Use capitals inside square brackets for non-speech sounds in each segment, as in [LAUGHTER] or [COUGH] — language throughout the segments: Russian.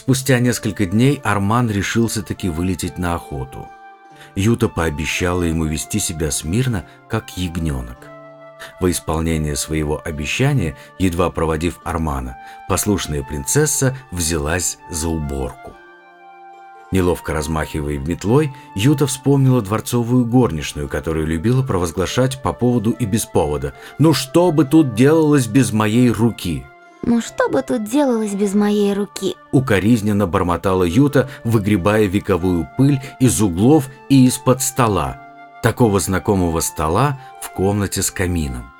Спустя несколько дней Арман решился таки вылететь на охоту. Юта пообещала ему вести себя смирно, как ягненок. Во исполнение своего обещания, едва проводив Армана, послушная принцесса взялась за уборку. Неловко размахивая метлой, Юта вспомнила дворцовую горничную, которую любила провозглашать по поводу и без повода. «Ну что бы тут делалось без моей руки?» «Ну что бы тут делалось без моей руки?» Укоризненно бормотала Юта, выгребая вековую пыль из углов и из-под стола. Такого знакомого стола в комнате с камином.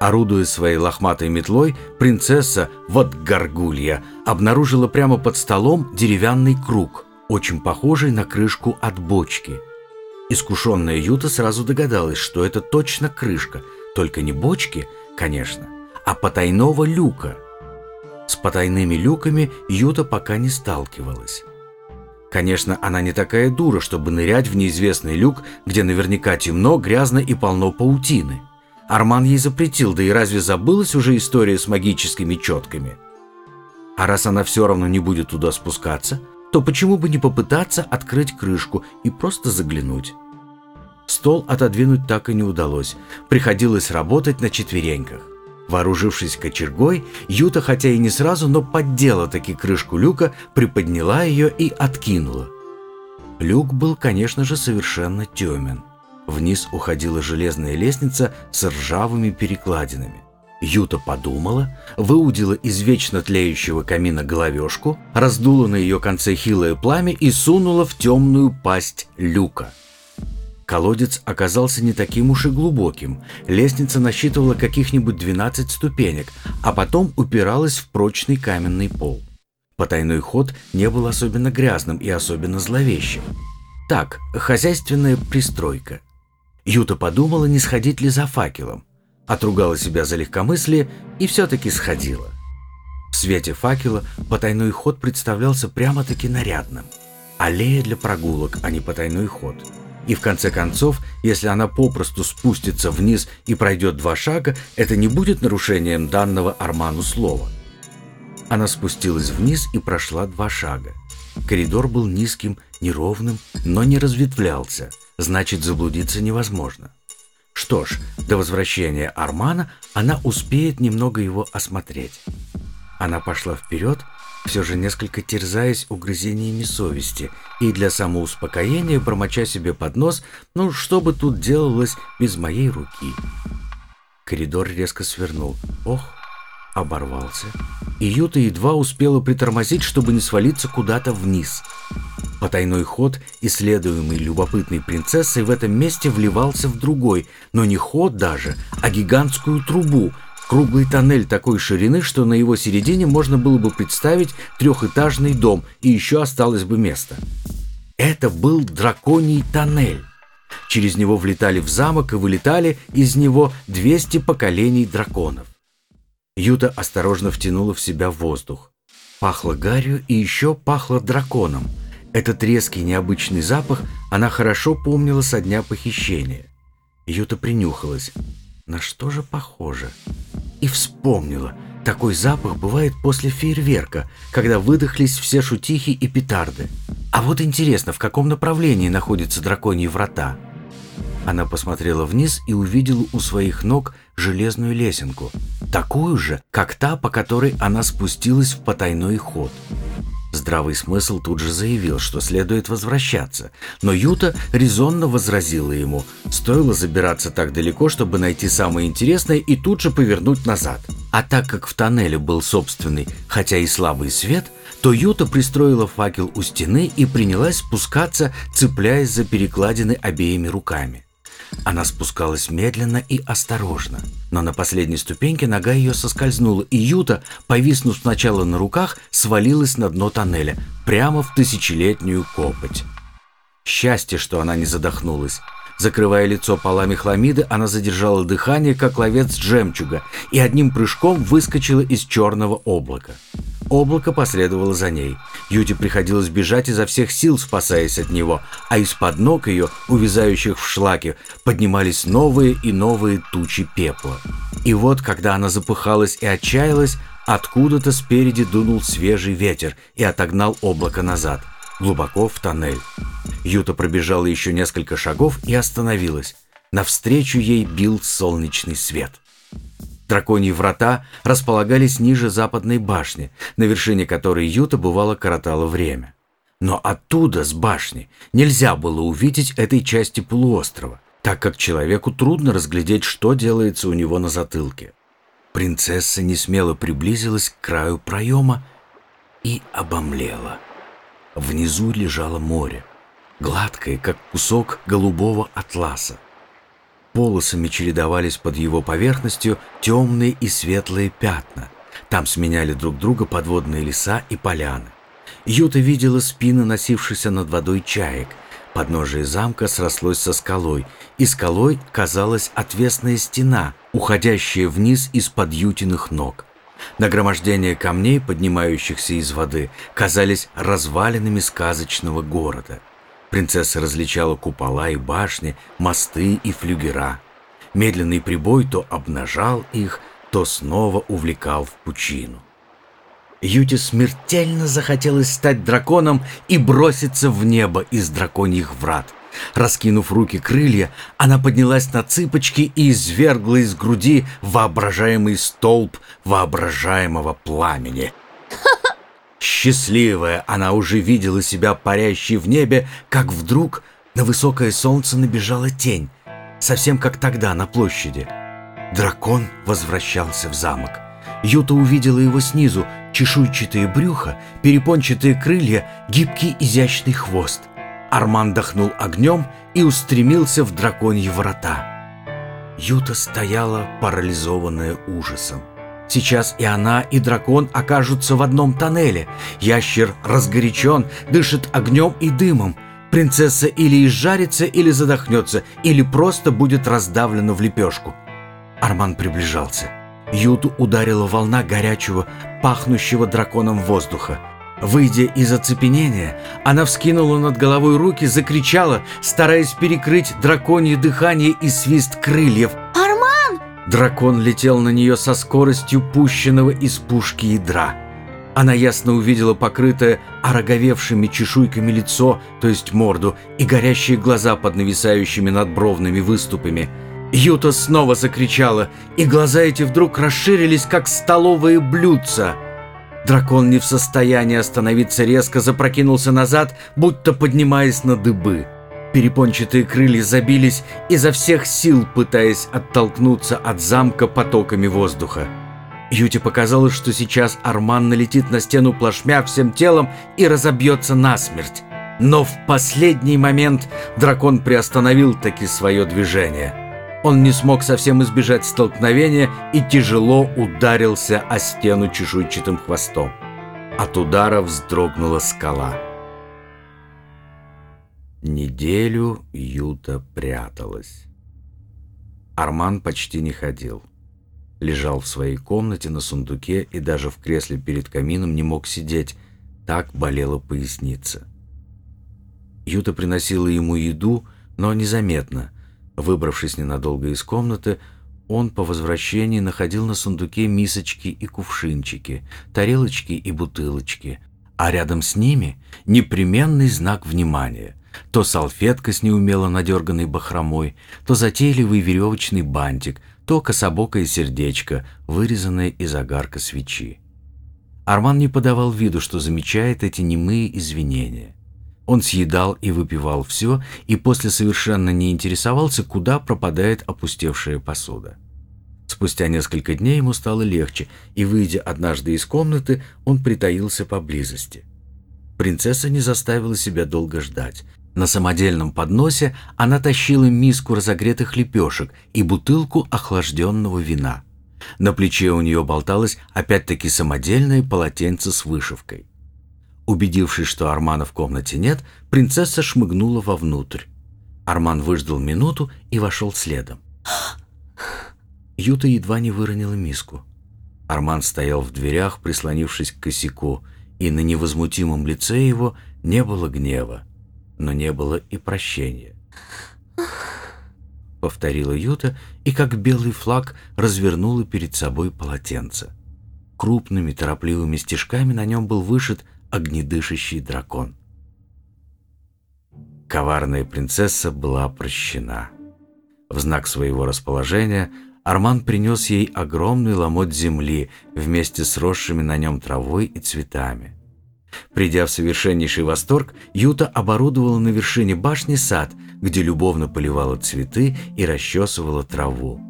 Орудуя своей лохматой метлой, принцесса, вот горгулья, обнаружила прямо под столом деревянный круг – очень похожий на крышку от бочки. Искушенная Юта сразу догадалась, что это точно крышка, только не бочки, конечно, а потайного люка. С потайными люками Юта пока не сталкивалась. Конечно, она не такая дура, чтобы нырять в неизвестный люк, где наверняка темно, грязно и полно паутины. Арман ей запретил, да и разве забылась уже история с магическими четками? А раз она все равно не будет туда спускаться, то почему бы не попытаться открыть крышку и просто заглянуть? Стол отодвинуть так и не удалось. Приходилось работать на четвереньках. Вооружившись кочергой, Юта, хотя и не сразу, но поддела таки крышку люка, приподняла ее и откинула. Люк был, конечно же, совершенно темен. Вниз уходила железная лестница с ржавыми перекладинами. Юта подумала, выудила из вечно тлеющего камина головешку, раздула на ее конце хилое пламя и сунула в темную пасть люка. Колодец оказался не таким уж и глубоким. Лестница насчитывала каких-нибудь 12 ступенек, а потом упиралась в прочный каменный пол. Потайной ход не был особенно грязным и особенно зловещим. Так, хозяйственная пристройка. Юта подумала, не сходить ли за факелом отругала себя за легкомыслие и все-таки сходила. В свете факела потайной ход представлялся прямо-таки нарядным. Аллея для прогулок, а не потайной ход. И в конце концов, если она попросту спустится вниз и пройдет два шага, это не будет нарушением данного Арману слова. Она спустилась вниз и прошла два шага. Коридор был низким, неровным, но не разветвлялся, значит заблудиться невозможно. Что ж, до возвращения Армана она успеет немного его осмотреть. Она пошла вперед, все же несколько терзаясь угрызениями совести, и для самоуспокоения бормоча себе под нос, ну что бы тут делалось без моей руки. Коридор резко свернул. Ох, оборвался. И Юта едва успела притормозить, чтобы не свалиться куда-то вниз. Потайной ход, исследуемый любопытной принцессой, в этом месте вливался в другой, но не ход даже, а гигантскую трубу, круглый тоннель такой ширины, что на его середине можно было бы представить трехэтажный дом, и еще осталось бы место. Это был драконий тоннель. Через него влетали в замок и вылетали из него 200 поколений драконов. Юта осторожно втянула в себя воздух. Пахло гарью и еще пахло драконом – этот резкий необычный запах она хорошо помнила со дня похищения. Юта принюхалась. На что же похоже? И вспомнила. Такой запах бывает после фейерверка, когда выдохлись все шутихи и петарды. А вот интересно, в каком направлении находятся драконьи врата? Она посмотрела вниз и увидела у своих ног железную лесенку, такую же, как та, по которой она спустилась в потайной ход. Здравый смысл тут же заявил, что следует возвращаться, но Юта резонно возразила ему. Стоило забираться так далеко, чтобы найти самое интересное и тут же повернуть назад. А так как в тоннеле был собственный, хотя и слабый свет, то Юта пристроила факел у стены и принялась спускаться, цепляясь за перекладины обеими руками. Она спускалась медленно и осторожно, но на последней ступеньке нога ее соскользнула, и Юта, повиснув сначала на руках, свалилась на дно тоннеля, прямо в тысячелетнюю копоть. Счастье, что она не задохнулась. Закрывая лицо полами хламиды, она задержала дыхание, как ловец жемчуга, и одним прыжком выскочила из черного облака. Облако последовало за ней. Юте приходилось бежать изо всех сил, спасаясь от него, а из-под ног ее, увязающих в шлаке, поднимались новые и новые тучи пепла. И вот, когда она запыхалась и отчаялась, Откуда-то спереди дунул свежий ветер и отогнал облако назад, глубоко в тоннель. Юта пробежала еще несколько шагов и остановилась. Навстречу ей бил солнечный свет. Драконьи врата располагались ниже западной башни, на вершине которой Юта бывало коротала время. Но оттуда, с башни, нельзя было увидеть этой части полуострова, так как человеку трудно разглядеть, что делается у него на затылке. Принцесса несмело приблизилась к краю проема и обомлела. Внизу лежало море, гладкое, как кусок голубого атласа. Полосами чередовались под его поверхностью темные и светлые пятна. Там сменяли друг друга подводные леса и поляны. Юта видела спины носившихся над водой чаек. Подножие замка срослось со скалой, и скалой казалась отвесная стена, уходящая вниз из-под ютиных ног. Нагромождение камней, поднимающихся из воды, казались развалинами сказочного города. Принцесса различала купола и башни, мосты и флюгера. Медленный прибой то обнажал их, то снова увлекал в пучину. Юте смертельно захотелось стать драконом и броситься в небо из драконьих врат. Раскинув руки крылья, она поднялась на цыпочки и извергла из груди воображаемый столб воображаемого пламени. Счастливая, она уже видела себя парящей в небе, как вдруг на высокое солнце набежала тень, совсем как тогда на площади. Дракон возвращался в замок. Юта увидела его снизу, чешуйчатые брюхо, перепончатые крылья, гибкий изящный хвост. Арман дохнул огнем и устремился в драконьи ворота. Юта стояла, парализованная ужасом. Сейчас и она, и дракон окажутся в одном тоннеле. Ящер разгорячен, дышит огнем и дымом. Принцесса или изжарится, или задохнется, или просто будет раздавлена в лепешку. Арман приближался. Юту ударила волна горячего, пахнущего драконом воздуха. Выйдя из оцепенения, она вскинула над головой руки, закричала, стараясь перекрыть драконье дыхание и свист крыльев – Дракон летел на нее со скоростью пущенного из пушки ядра. Она ясно увидела покрытое ороговевшими чешуйками лицо, то есть морду, и горящие глаза под нависающими надбровными выступами. Юта снова закричала, и глаза эти вдруг расширились, как столовые блюдца. Дракон не в состоянии остановиться резко запрокинулся назад, будто поднимаясь на дыбы. Перепончатые крылья забились изо всех сил, пытаясь оттолкнуться от замка потоками воздуха. Юте показалось, что сейчас Арман налетит на стену плашмя всем телом и разобьется насмерть. Но в последний момент дракон приостановил таки свое движение. Он не смог совсем избежать столкновения и тяжело ударился о стену чешуйчатым хвостом. От удара вздрогнула скала. Неделю Юта пряталась. Арман почти не ходил. Лежал в своей комнате на сундуке и даже в кресле перед камином не мог сидеть, так болела поясница. Юта приносила ему еду, но незаметно. Выбравшись ненадолго из комнаты, он по возвращении находил на сундуке мисочки и кувшинчики, тарелочки и бутылочки, а рядом с ними непременный знак внимания — то салфетка с неумело надерганной бахромой, то затейливый веревочный бантик, то кособокое сердечко, вырезанное из огарка свечи. Арман не подавал виду, что замечает эти немые извинения. Он съедал и выпивал все, и после совершенно не интересовался, куда пропадает опустевшая посуда. Спустя несколько дней ему стало легче, и, выйдя однажды из комнаты, он притаился поблизости. Принцесса не заставила себя долго ждать. На самодельном подносе она тащила миску разогретых лепешек и бутылку охлажденного вина. На плече у нее болталось опять-таки самодельное полотенце с вышивкой. Убедившись, что Армана в комнате нет, принцесса шмыгнула вовнутрь. Арман выждал минуту и вошел следом. Юта едва не выронила миску. Арман стоял в дверях, прислонившись к косяку, и на невозмутимом лице его не было гнева но не было и прощения. Повторила Юта и, как белый флаг, развернула перед собой полотенце. Крупными торопливыми стежками на нем был вышит огнедышащий дракон. Коварная принцесса была прощена. В знак своего расположения Арман принес ей огромный ломоть земли вместе с росшими на нем травой и цветами. Придя в совершеннейший восторг, Юта оборудовала на вершине башни сад, где любовно поливала цветы и расчесывала траву.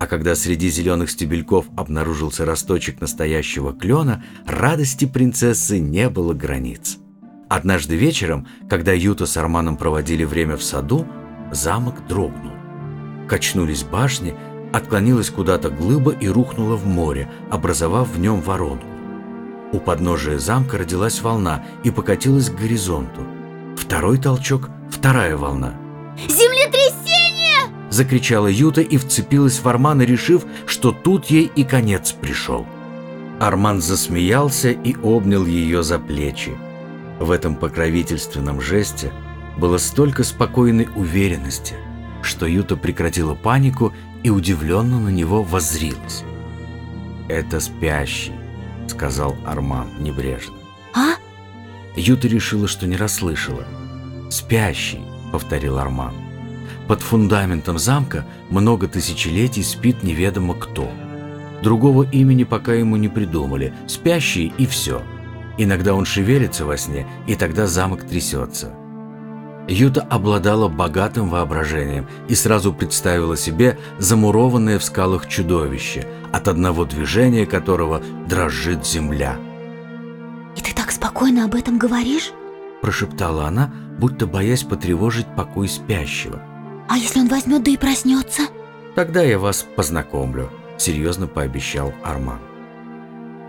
А когда среди зеленых стебельков обнаружился росточек настоящего клена, радости принцессы не было границ. Однажды вечером, когда Юта с Арманом проводили время в саду, замок дрогнул. Качнулись башни, отклонилась куда-то глыба и рухнула в море, образовав в нем воронку. У подножия замка родилась волна и покатилась к горизонту. Второй толчок, вторая волна. Землетрясение! Закричала Юта и вцепилась в Армана, решив, что тут ей и конец пришел. Арман засмеялся и обнял ее за плечи. В этом покровительственном жесте было столько спокойной уверенности, что Юта прекратила панику и удивленно на него воззрилась. «Это спящий», — сказал Арман небрежно. А? Юта решила, что не расслышала. «Спящий», — повторил Арман. «Под фундаментом замка много тысячелетий спит неведомо кто. Другого имени пока ему не придумали. Спящий и все». Иногда он шевелится во сне, и тогда замок трясется. Юта обладала богатым воображением и сразу представила себе замурованное в скалах чудовище, от одного движения которого дрожит земля. И ты так спокойно об этом говоришь? Прошептала она, будто боясь потревожить покой спящего. А если он возьмет да и проснется? «Тогда я вас познакомлю», — серьезно пообещал Арман.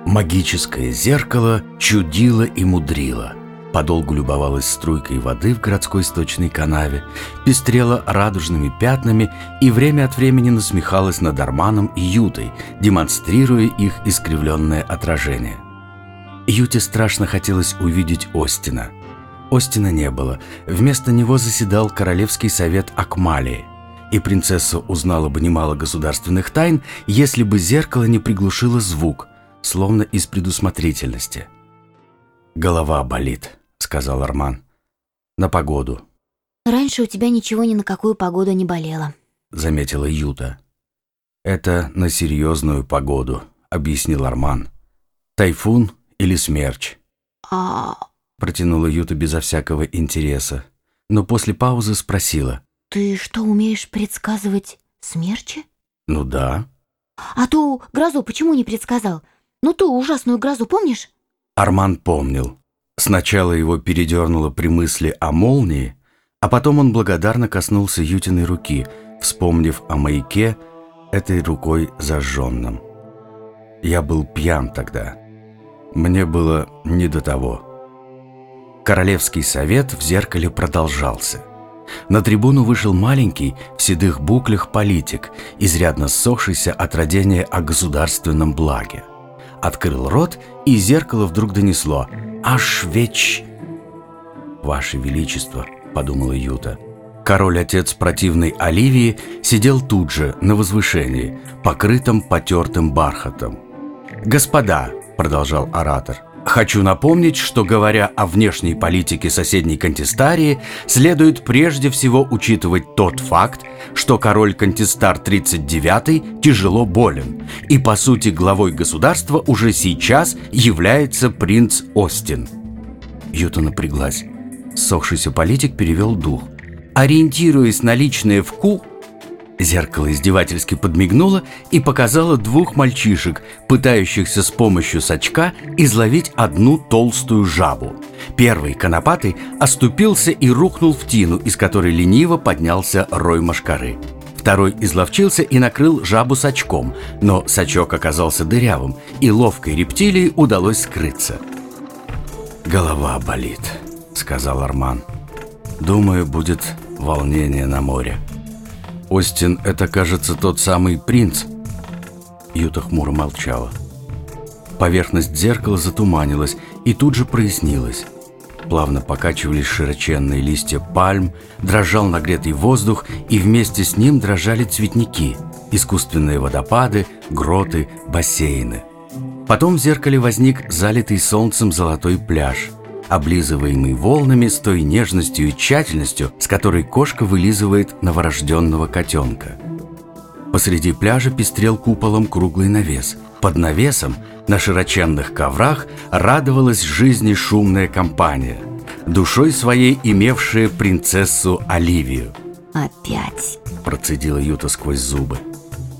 Магическое зеркало чудило и мудрило. Подолгу любовалась струйкой воды в городской сточной канаве, пестрела радужными пятнами и время от времени насмехалась над Арманом и Ютой, демонстрируя их искривленное отражение. Юте страшно хотелось увидеть Остина. Остина не было. Вместо него заседал Королевский совет Акмалии. И принцесса узнала бы немало государственных тайн, если бы зеркало не приглушило звук – словно из предусмотрительности. «Голова болит», — сказал Арман. «На погоду». Раньше у тебя ничего ни на какую погоду не болело. заметила Юта. «Это на серьезную погоду», — объяснил Арман. «Тайфун или смерч?» А Протянула Юта безо всякого интереса, но после паузы спросила. ты что, умеешь предсказывать смерчи? «Ну да». А ту грозу почему не предсказал? Ну ту ужасную грозу, помнишь? Арман помнил. Сначала его передернуло при мысли о молнии, а потом он благодарно коснулся Ютиной руки, вспомнив о маяке этой рукой зажженном. Я был пьян тогда. Мне было не до того. Королевский совет в зеркале продолжался. На трибуну вышел маленький, в седых буклях политик, изрядно ссохшийся от родения о государственном благе. Открыл рот, и зеркало вдруг донесло «Аж веч!» «Ваше Величество», — подумала Юта. Король-отец противной Оливии сидел тут же, на возвышении, покрытом потертым бархатом. «Господа», — продолжал оратор, — «хочу напомнить, что, говоря о внешней политике соседней Контестарии, следует прежде всего учитывать тот факт, что король Контестар 39 тяжело болен, и, по сути, главой государства уже сейчас является принц Остин». Юта напряглась. Сохшийся политик перевел дух. Ориентируясь на личное вку, зеркало издевательски подмигнуло и показало двух мальчишек, пытающихся с помощью сачка изловить одну толстую жабу. Первый, конопатый, оступился и рухнул в тину, из которой лениво поднялся рой машкары. Второй изловчился и накрыл жабу сачком, но сачок оказался дырявым, и ловкой рептилии удалось скрыться. «Голова болит», — сказал Арман. «Думаю, будет волнение на море». «Остин, это, кажется, тот самый принц». Юта хмуро молчала. Поверхность зеркала затуманилась и тут же прояснилась. Плавно покачивались широченные листья пальм, дрожал нагретый воздух, и вместе с ним дрожали цветники, искусственные водопады, гроты, бассейны. Потом в зеркале возник залитый солнцем золотой пляж, облизываемый волнами с той нежностью и тщательностью, с которой кошка вылизывает новорожденного котенка. Посреди пляжа пестрел куполом круглый навес. Под навесом на широченных коврах радовалась жизни шумная компания, душой своей имевшая принцессу Оливию. Опять. Процедила Юта сквозь зубы.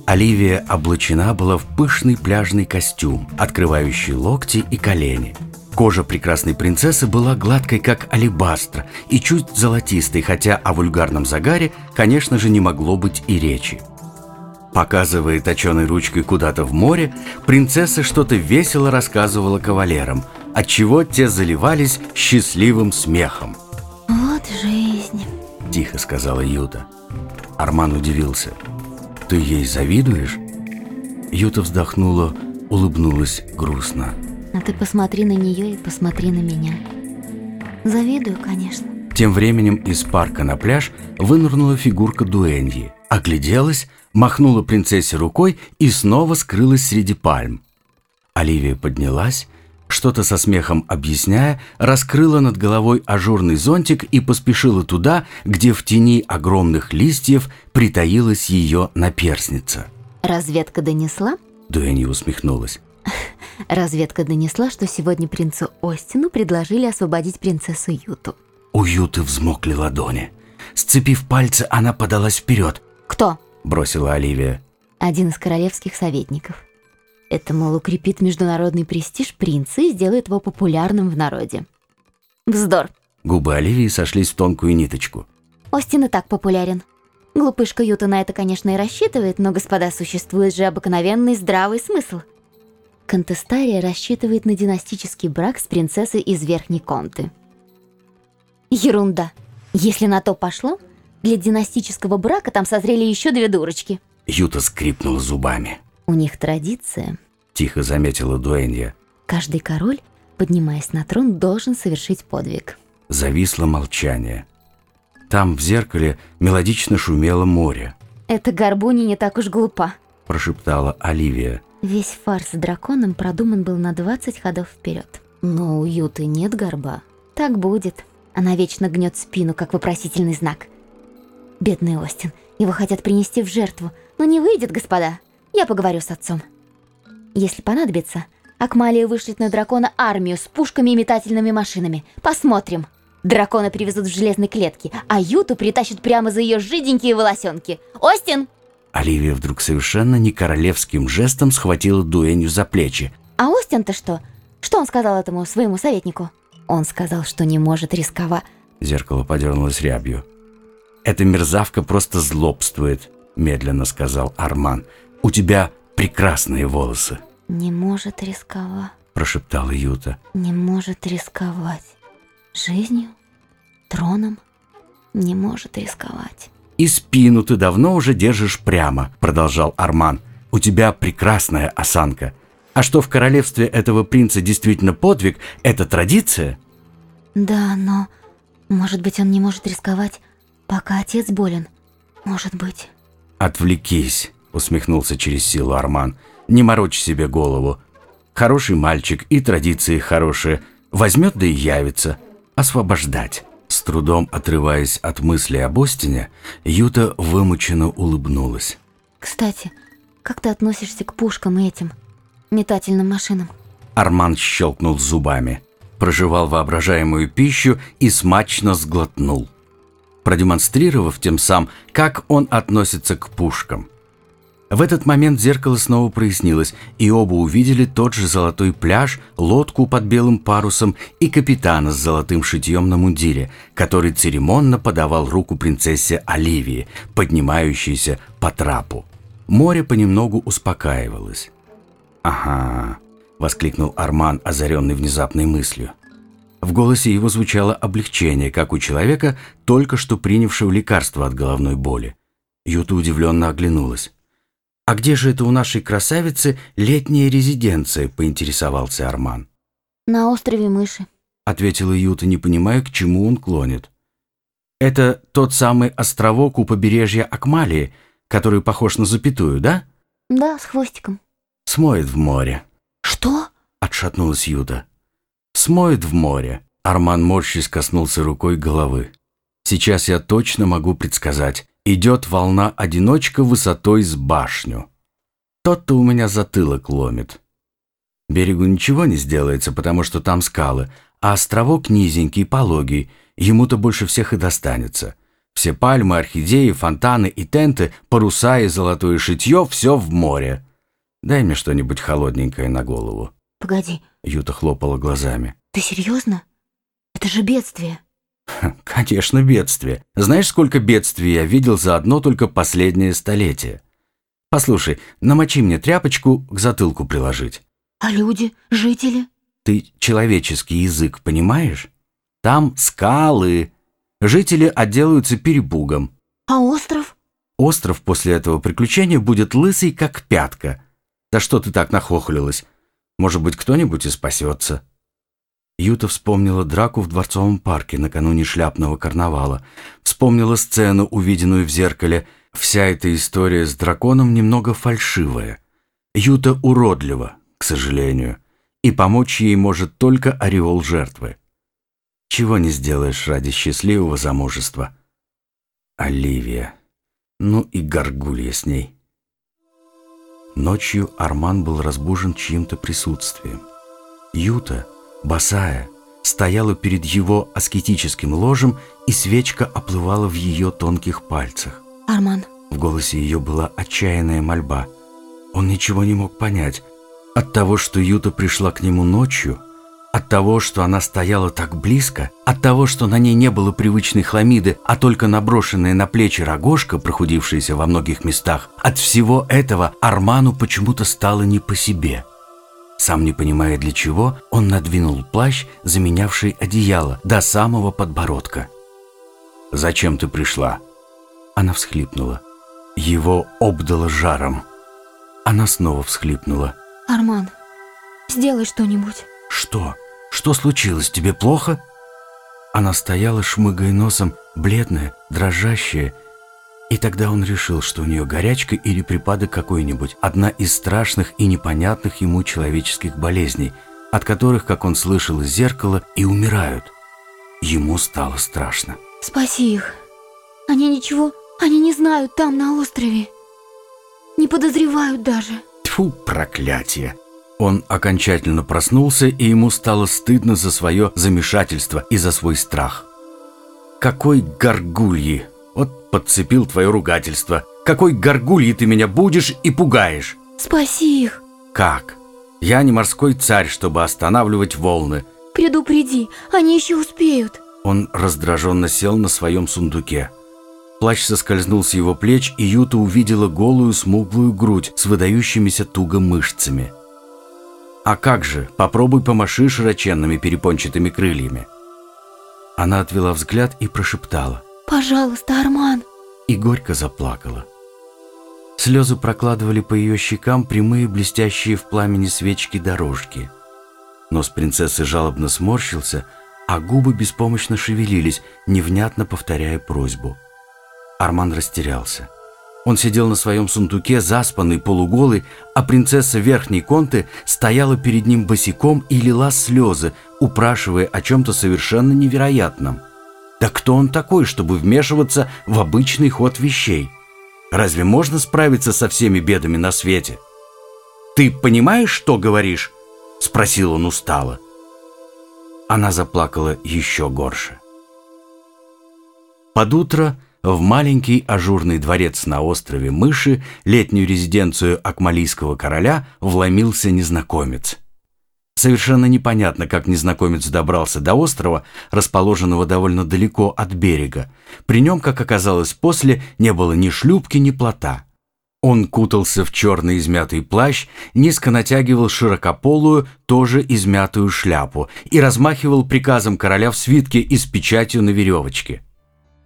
Оливия облачена была в пышный пляжный костюм, открывающий локти и колени. Кожа прекрасной принцессы была гладкой, как алебастра, и чуть золотистой, хотя о вульгарном загаре, конечно же, не могло быть и речи. Показывая точеной ручкой куда-то в море, принцесса что-то весело рассказывала кавалерам, отчего те заливались счастливым смехом. Вот жизнь. – тихо сказала Юта. Арман удивился – ты ей завидуешь?» Юта вздохнула, улыбнулась грустно. А ты посмотри на нее и посмотри на меня. Завидую, конечно. Тем временем из парка на пляж вынырнула фигурка Дуэньи, огляделась, махнула принцессе рукой и снова скрылась среди пальм. Оливия поднялась, что-то со смехом объясняя, раскрыла над головой ажурный зонтик и поспешила туда, где в тени огромных листьев притаилась ее наперсница. «Разведка донесла?» Дуэнни усмехнулась. [LAUGHS] «Разведка донесла, что сегодня принцу Остину предложили освободить принцессу Юту». У Юты взмокли ладони. Сцепив пальцы, она подалась вперед. «Кто?» – бросила Оливия. «Один из королевских советников». Это, мол, укрепит международный престиж принца и сделает его популярным в народе. Вздор. Губы Оливии сошлись в тонкую ниточку. Остин и так популярен. Глупышка Юта на это, конечно, и рассчитывает, но, господа, существует же обыкновенный здравый смысл. Контестария рассчитывает на династический брак с принцессой из Верхней Конты. Ерунда. Если на то пошло, для династического брака там созрели еще две дурочки. Юта скрипнула зубами. У них традиция, тихо заметила Дуэнья. Каждый король, поднимаясь на трон, должен совершить подвиг. Зависло молчание. Там, в зеркале, мелодично шумело море. «Эта горбуня не так уж глупа», – прошептала Оливия. Весь фарс с драконом продуман был на 20 ходов вперед. Но у Юты нет горба. Так будет. Она вечно гнет спину, как вопросительный знак. Бедный Остин. Его хотят принести в жертву. Но не выйдет, господа. Я поговорю с отцом. Если понадобится, Акмалия вышлет на дракона армию с пушками и метательными машинами. Посмотрим. Дракона привезут в железной клетке, а Юту притащат прямо за ее жиденькие волосенки. Остин! Оливия вдруг совершенно не королевским жестом схватила Дуэнью за плечи. А Остин-то что? Что он сказал этому своему советнику? Он сказал, что не может рисковать. Зеркало подернулось рябью. «Эта мерзавка просто злобствует», — медленно сказал Арман. У тебя прекрасные волосы. Не может рисковать. Прошептала Юта. Не может рисковать. Жизнью? Троном? Не может рисковать. И спину ты давно уже держишь прямо, продолжал Арман. У тебя прекрасная осанка. А что в королевстве этого принца действительно подвиг, это традиция? Да, но, может быть, он не может рисковать, пока отец болен. Может быть. Отвлекись. — усмехнулся через силу Арман. «Не морочь себе голову. Хороший мальчик и традиции хорошие. Возьмет да и явится. Освобождать». С трудом отрываясь от мысли об Остине, Юта вымученно улыбнулась. «Кстати, как ты относишься к пушкам этим, метательным машинам?» Арман щелкнул зубами, проживал воображаемую пищу и смачно сглотнул, продемонстрировав тем сам, как он относится к пушкам – в этот момент зеркало снова прояснилось, и оба увидели тот же золотой пляж, лодку под белым парусом и капитана с золотым шитьем на мундире, который церемонно подавал руку принцессе Оливии, поднимающейся по трапу. Море понемногу успокаивалось. «Ага», — воскликнул Арман, озаренный внезапной мыслью. В голосе его звучало облегчение, как у человека, только что принявшего лекарство от головной боли. Юта удивленно оглянулась. «А где же это у нашей красавицы летняя резиденция?» – поинтересовался Арман. «На острове Мыши», – ответила Юта, не понимая, к чему он клонит. «Это тот самый островок у побережья Акмалии, который похож на запятую, да?» «Да, с хвостиком». «Смоет в море». Что? Отшатнулась Юта. Смоет в море. Арман морщись коснулся рукой головы. Сейчас я точно могу предсказать. Идет волна одиночка высотой с башню. Тот-то у меня затылок ломит. Берегу ничего не сделается, потому что там скалы, а островок низенький, пологий, ему-то больше всех и достанется. Все пальмы, орхидеи, фонтаны и тенты, паруса и золотое шитье — все в море. Дай мне что-нибудь холодненькое на голову. Погоди, Юта хлопала глазами. ты серьезно? Это же бедствие. [LAUGHS] Конечно, бедствие. Знаешь, сколько бедствий я видел за одно только последнее столетие? Послушай, намочи мне тряпочку к затылку приложить. А люди, жители? Ты человеческий язык понимаешь? Там скалы. Жители отделаются перепугом. А остров? Остров после этого приключения будет лысый, как пятка. Да что ты так нахохлилась? Может быть, кто-нибудь и спасется. Юта вспомнила драку в Дворцовом парке накануне шляпного карнавала. Вспомнила сцену, увиденную в зеркале. Вся эта история с драконом немного фальшивая. Юта уродлива, к сожалению, и помочь ей может только ореол жертвы. Чего не сделаешь ради счастливого замужества. Оливия. Ну и горгулья с ней. Ночью Арман был разбужен чьим-то присутствием. Юта, босая, стояла перед его аскетическим ложем, и свечка оплывала в ее тонких пальцах. Арман, В голосе ее была отчаянная мольба. Он ничего не мог понять. От того, что Юта пришла к нему ночью, от того, что она стояла так близко, от того, что на ней не было привычной хламиды, а только наброшенная на плечи рогожка, прохудившаяся во многих местах, от всего этого Арману почему-то стало не по себе. Сам не понимая для чего, он надвинул плащ, заменявший одеяло, до самого подбородка. «Зачем ты пришла?» Она всхлипнула. Его обдало жаром. Она снова всхлипнула. Арман, сделай что-нибудь. «Что? Что случилось? Тебе плохо?» Она стояла, шмыгая носом, бледная, дрожащая. И тогда он решил, что у нее горячка или припадок какой-нибудь, одна из страшных и непонятных ему человеческих болезней, от которых, как он слышал из зеркала, и умирают. Ему стало страшно. Спаси их. Они ничего, они не знают там, на острове. Не подозревают даже. Тьфу, проклятие! Он окончательно проснулся, и ему стало стыдно за свое замешательство и за свой страх. «Какой горгульи! Вот подцепил твое ругательство. Какой горгульи ты меня будешь и пугаешь!» Спаси их. «Как? Я не морской царь, чтобы останавливать волны». Предупреди, они еще успеют. Он раздраженно сел на своем сундуке. Плащ соскользнул с его плеч, и Юта увидела голую смуглую грудь с выдающимися туго мышцами. «А как же, попробуй помаши широченными перепончатыми крыльями». Она отвела взгляд и прошептала, Пожалуйста, Арман. и горько заплакала. Слезы прокладывали по ее щекам прямые блестящие в пламени свечки дорожки. Нос принцессы жалобно сморщился, а губы беспомощно шевелились, невнятно повторяя просьбу. Арман растерялся. Он сидел на своем сундуке, заспанный, полуголый, а принцесса Верхней Конты стояла перед ним босиком и лила слезы, упрашивая о чем-то совершенно невероятном. Да кто он такой, чтобы вмешиваться в обычный ход вещей? Разве можно справиться со всеми бедами на свете? «Ты понимаешь, что говоришь?» — спросил он устало. Она заплакала еще горше. Под утро в маленький ажурный дворец на острове Мыши, летнюю резиденцию акмалийского короля, вломился незнакомец. Совершенно непонятно, как незнакомец добрался до острова, расположенного довольно далеко от берега. При нем, как оказалось после, не было ни шлюпки, ни плота. Он кутался в черный измятый плащ, низко натягивал широкополую, тоже измятую шляпу и размахивал приказом короля в свитке и с печатью на веревочке.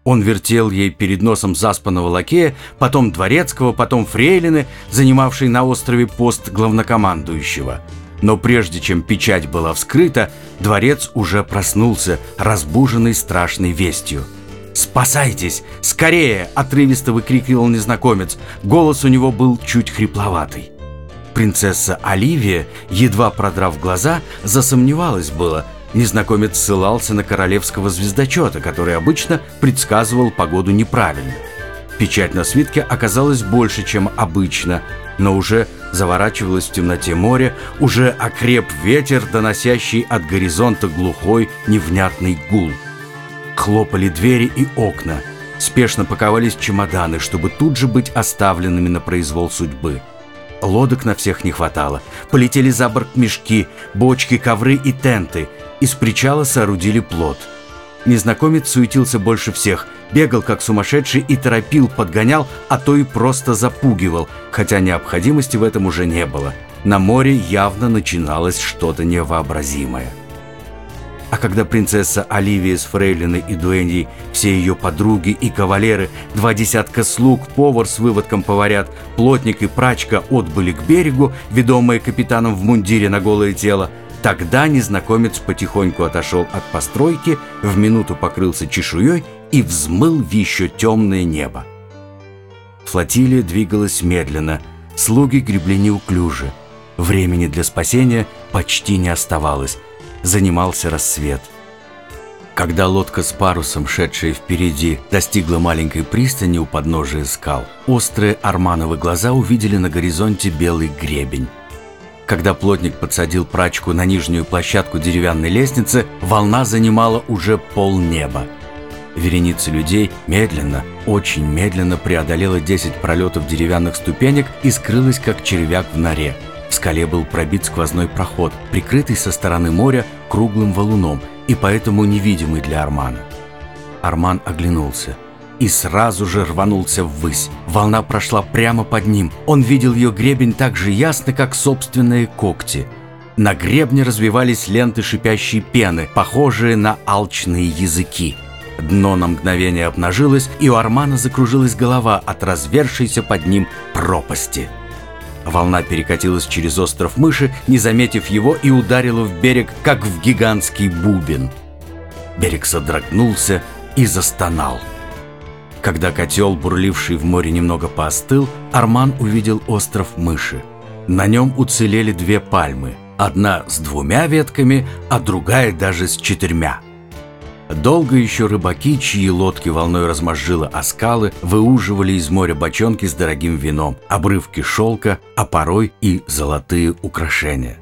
Он вертел ей перед носом заспанного лакея, потом дворецкого, потом фрейлины, занимавшей на острове пост главнокомандующего. Но прежде чем печать была вскрыта, дворец уже проснулся, разбуженный страшной вестью. «Спасайтесь! Скорее!» – отрывисто выкрикивал незнакомец. Голос у него был чуть хрипловатый. Принцесса Оливия, едва продрав глаза, засомневалась было. Незнакомец ссылался на королевского звездочета, который обычно предсказывал погоду неправильно. Печать на свитке оказалась больше, чем обычно, но уже заворачивалось в темноте море, уже окреп ветер, доносящий от горизонта глухой невнятный гул. Хлопали двери и окна, спешно паковались чемоданы, чтобы тут же быть оставленными на произвол судьбы. Лодок на всех не хватало. Полетели за борт мешки, бочки, ковры и тенты. Из причала соорудили плот. Незнакомец суетился больше всех, бегал как сумасшедший и торопил, подгонял, а то и просто запугивал, хотя необходимости в этом уже не было. На море явно начиналось что-то невообразимое. А когда принцесса Оливия с Фрейлиной и Дуэньей, все ее подруги и кавалеры, два десятка слуг, повар с выводком поварят, плотник и прачка отбыли к берегу, ведомые капитаном в мундире на голое тело, тогда незнакомец потихоньку отошел от постройки, в минуту покрылся чешуей и взмыл в еще темное небо. Флотилия двигалась медленно, слуги гребли неуклюже. Времени для спасения почти не оставалось – занимался рассвет. Когда лодка с парусом, шедшая впереди, достигла маленькой пристани у подножия скал, острые армановые глаза увидели на горизонте белый гребень. Когда плотник подсадил прачку на нижнюю площадку деревянной лестницы, волна занимала уже полнеба. Вереница людей медленно, очень медленно преодолела 10 пролетов деревянных ступенек и скрылась, как червяк в норе – в скале был пробит сквозной проход, прикрытый со стороны моря круглым валуном и поэтому невидимый для Армана. Арман оглянулся и сразу же рванулся ввысь. Волна прошла прямо под ним. Он видел ее гребень так же ясно, как собственные когти. На гребне развивались ленты шипящей пены, похожие на алчные языки. Дно на мгновение обнажилось, и у Армана закружилась голова от развершейся под ним пропасти. Волна перекатилась через остров мыши, не заметив его, и ударила в берег, как в гигантский бубен. Берег содрогнулся и застонал. Когда котел, бурливший в море, немного поостыл, Арман увидел остров мыши. На нем уцелели две пальмы, одна с двумя ветками, а другая даже с четырьмя – Долго еще рыбаки, чьи лодки волной размозжило о скалы, выуживали из моря бочонки с дорогим вином, обрывки шелка, а порой и золотые украшения.